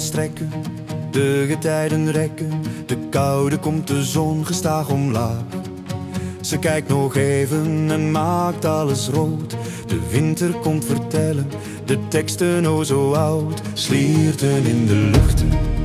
strekken, de getijden rekken. De koude komt de zon gestaag omlaag. Ze kijkt nog even en maakt alles rood. De winter komt vertellen, de teksten o zo oud, slierten in de luchten.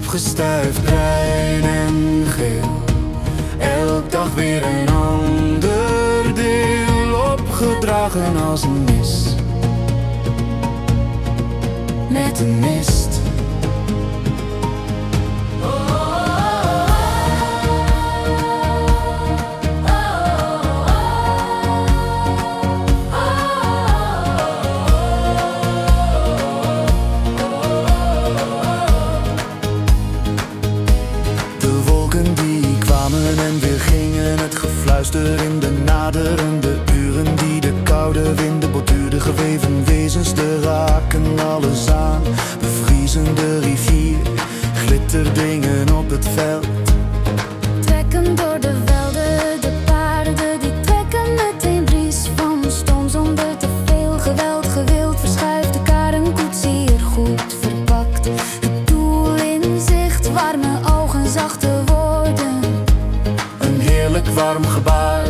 Opgestuifd bruin en geel, elk dag weer een ander deel, opgedragen als een mis. Met de mist. In de naderende uren die de koude winden borduurde, geweven wezens te raken alles aan. Bevriezende rivier, glitterdingen op het veld. Trekken door de velden, de paarden die trekken met een bries van stoom zonder te veel geweld. Gewild verschuift de kar een koetsier goed verpakt. Het doel in zicht, warme ogen, zachte woorden. Een heerlijk warm gebaar de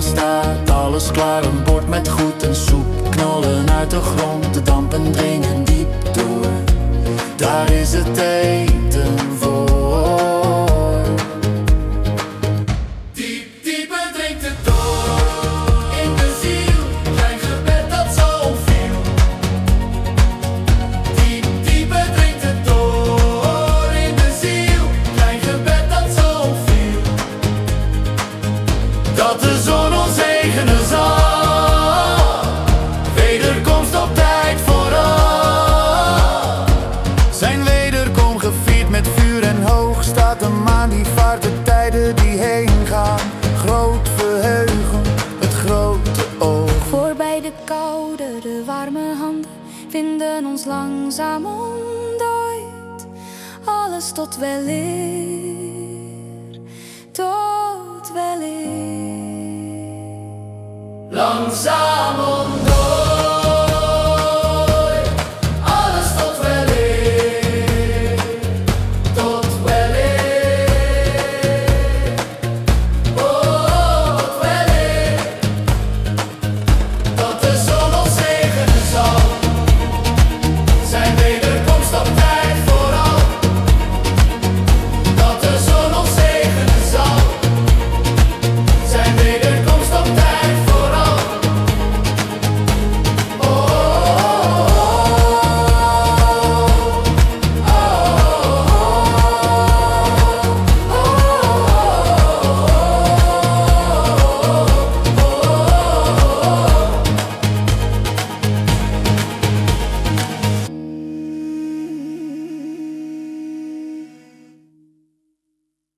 tafel staat. Alles klaar, een bord met goed en soep. Knollen uit de grond, de dampen dringen diep door. Daar is het eten voor. Een maan die vaart de tijden die heen gaan. Groot verheugen, het grote oog. Voorbij de koude, de warme handen vinden ons langzaam ontdooid. Alles tot weleer, tot weleer. Langzaam ontdooid.